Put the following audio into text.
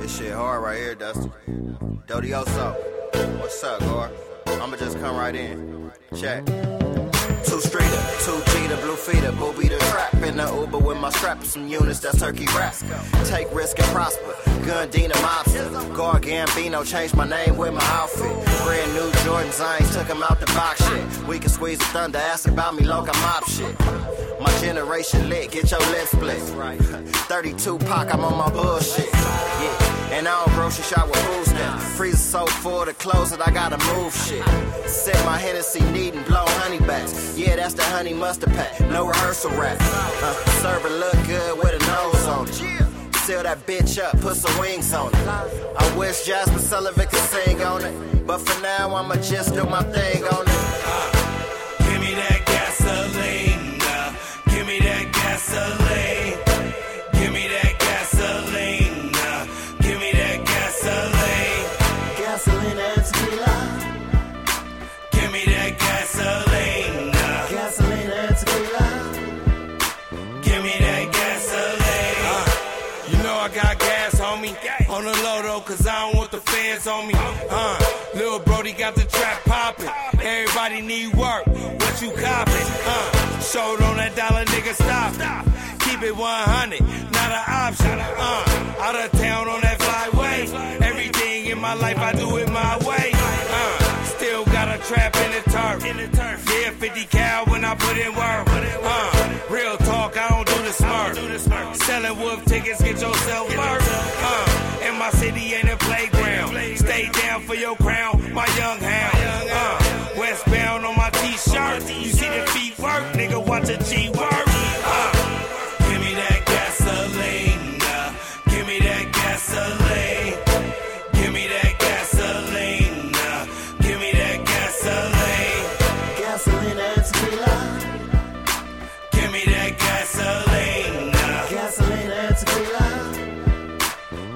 This shit hard right here, Dusty. Dodioso. What's up, Gar? I'ma just come right in. Check. Two streeter, two cheater, blue feeder, booby the trap in the Uber with my strap and some units, that's turkey rap. Take risk and prosper, gun Dina mobster. Gar Gambino, changed my name with my outfit. Brand new Jordans, I ain't took 'em out the box shit. We can squeeze the thunder, ask about me, local mob shit. My generation lit, get your lip split. 32 Pac, I'm on my bullshit. Yeah. And I don't grocery shop with food stamps. Freezer so full to close it, I gotta move shit. Sip my Hennessy neat and blow honey. Yeah, that's the honey mustard pack. No rehearsal rap. Uh, serve it look good with a nose on it. Seal that bitch up, put some wings on it. I wish Jazmine Sullivan could sing on it. But for now, I'ma just do my thing on it. On the low though, cause I don't want the fans on me. Uh, little Brody got the trap poppin'. Everybody need work. What you coppin'? Uh, showed on that dollar, nigga, stop. Keep it 100, not an option. Uh, out of town on that flyway. Everything in my life, I do it my way. Uh, still got a trap in the turf. Yeah, 50 cal when I put in work. Uh, real talk, I don't do the smart. Selling wolf tickets, get yourself burnt. Your crown, my young hound. Uh, westbound on my t-shirt. You see the feet work, nigga, watch a G work. Uh, uh, give me that gasoline. Give me that gasoline. Give me that gasoline. Give me that gasoline. Gasoline